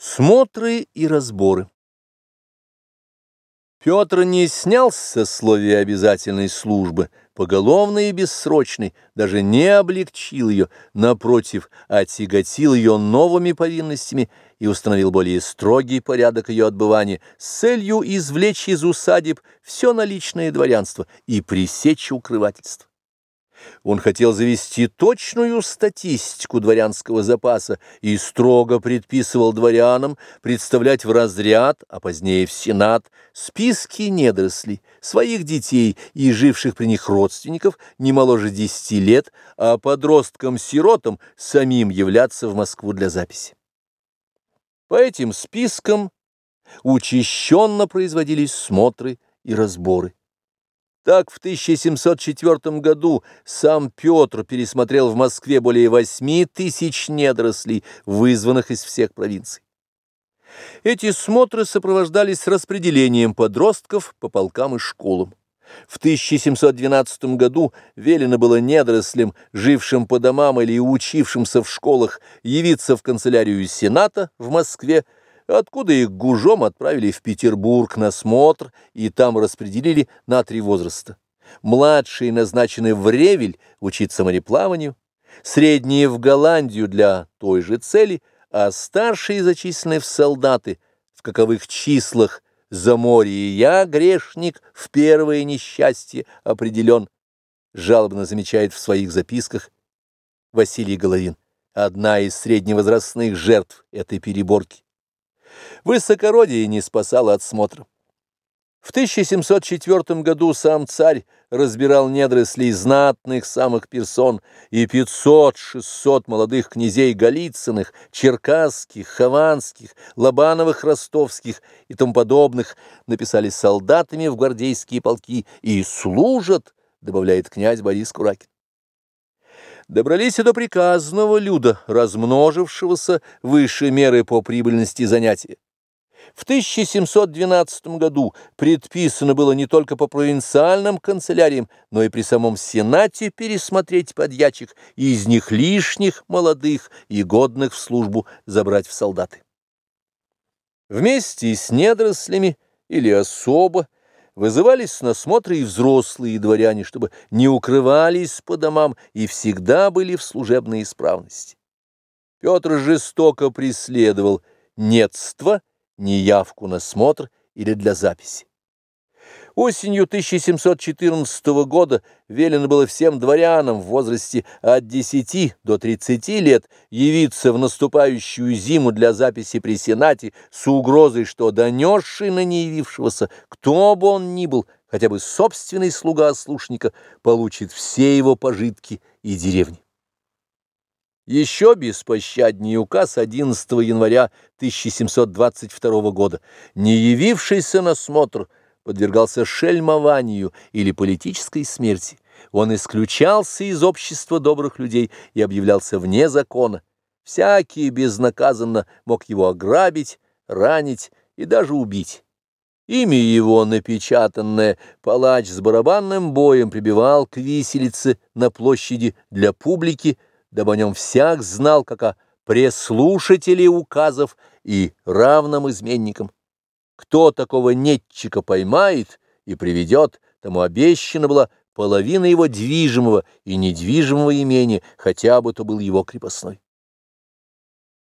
Смотры и разборы Петр не снял с сословия обязательной службы, поголовной и бессрочной, даже не облегчил ее, напротив, отяготил ее новыми повинностями и установил более строгий порядок ее отбывания с целью извлечь из усадеб все наличное дворянство и пресечь укрывательство. Он хотел завести точную статистику дворянского запаса и строго предписывал дворянам представлять в разряд, а позднее в сенат, списки недорослей, своих детей и живших при них родственников не моложе десяти лет, а подросткам-сиротам самим являться в Москву для записи. По этим спискам учащенно производились смотры и разборы. Так в 1704 году сам Петр пересмотрел в Москве более 8 тысяч недорослей, вызванных из всех провинций. Эти смотры сопровождались распределением подростков по полкам и школам. В 1712 году велено было недорослям, жившим по домам или учившимся в школах, явиться в канцелярию Сената в Москве, откуда их гужом отправили в Петербург на смотр и там распределили на три возраста. Младшие назначены в Ревель учиться мореплаванию, средние в Голландию для той же цели, а старшие зачислены в солдаты, в каковых числах за море я, грешник, в первое несчастье определен, жалобно замечает в своих записках Василий Головин, одна из средневозрастных жертв этой переборки. Высокородие не спасало от смотра. В 1704 году сам царь разбирал недрослей знатных самых персон, и 500-600 молодых князей Голицыных, Черкасских, Хованских, Лобановых, Ростовских и тому подобных написали солдатами в гвардейские полки и служат, добавляет князь Борис Куракин добрались и до приказного люда, размножившегося выше меры по прибыльности занятия. В 1712 году предписано было не только по провинциальным канцеляриям, но и при самом Сенате пересмотреть подьячих и из них лишних, молодых и годных в службу забрать в солдаты. Вместе с недорослями или особо Вызывались на смотры и взрослые дворяне, чтобы не укрывались по домам и всегда были в служебной исправности. Петр жестоко преследовал нетство, неявку на смотр или для записи. Осенью 1714 года велено было всем дворянам в возрасте от 10 до 30 лет явиться в наступающую зиму для записи при Сенате с угрозой, что донесший на неявившегося, кто бы он ни был, хотя бы собственный слуга-слушника, получит все его пожитки и деревни. Еще беспощаднее указ 11 января 1722 года, не явившийся на смотр, подвергался шельмованию или политической смерти. Он исключался из общества добрых людей и объявлялся вне закона. Всякий безнаказанно мог его ограбить, ранить и даже убить. Имя его, напечатанное, палач с барабанным боем прибивал к виселице на площади для публики, дабы о нем всяк знал, как о преслушателе указов и равном изменникам. Кто такого нетчика поймает и приведет, тому обещана была половина его движимого и недвижимого имения, хотя бы то был его крепостной.